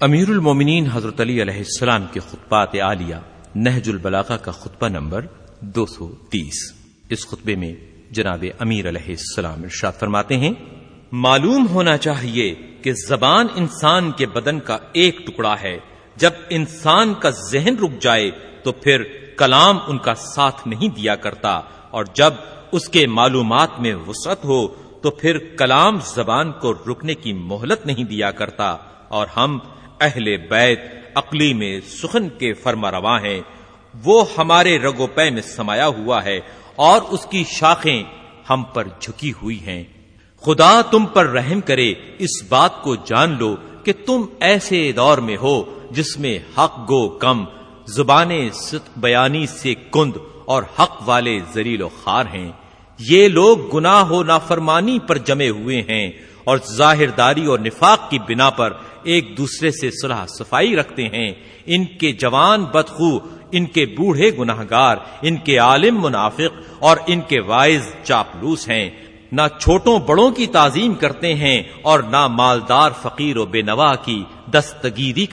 امیر المومنین حضرت علی علیہ السلام کے خطبات عالیہ نہج البلاغہ کا خطبہ نمبر دو سو تیس۔ اس خطبے میں جناب امیر علیہ السلام ارشاد فرماتے ہیں، معلوم ہونا چاہیے کہ زبان انسان کے بدن کا ایک ٹکڑا ہے۔ جب انسان کا ذہن رک جائے تو پھر کلام ان کا ساتھ نہیں دیا کرتا۔ اور جب اس کے معلومات میں وسعت ہو تو پھر کلام زبان کو رکنے کی مہلت نہیں دیا کرتا۔ اور ہم اہل بیت عقلی میں سخن کے فرما رواں ہیں۔ وہ ہمارے رگو پے میں سمایا ہوا ہے اور اس کی شاخیں ہم پر جھکی ہوئی ہیں۔ خدا تم پر رحم کرے، اس بات کو جان لو کہ تم ایسے دور میں ہو جس میں حق گو کم، زبان بیانی سے کند اور حق والے زریل و خار ہیں۔ یہ لوگ گناہ و نافرمانی پر جمے ہوئے ہیں اور ظاہر داری اور نفاق کی بنا پر ایک دوسرے سے صلح صفائی رکھتے ہیں۔ ان کے جوان بدخو، ان کے بوڑھے گناہ گار ان کے عالم منافق اور ان کے وائز چاپلوس ہیں۔ نہ چھوٹوں بڑوں کی تعظیم کرتے ہیں اور نہ مالدار فقیر و بے نوا کی دستگیری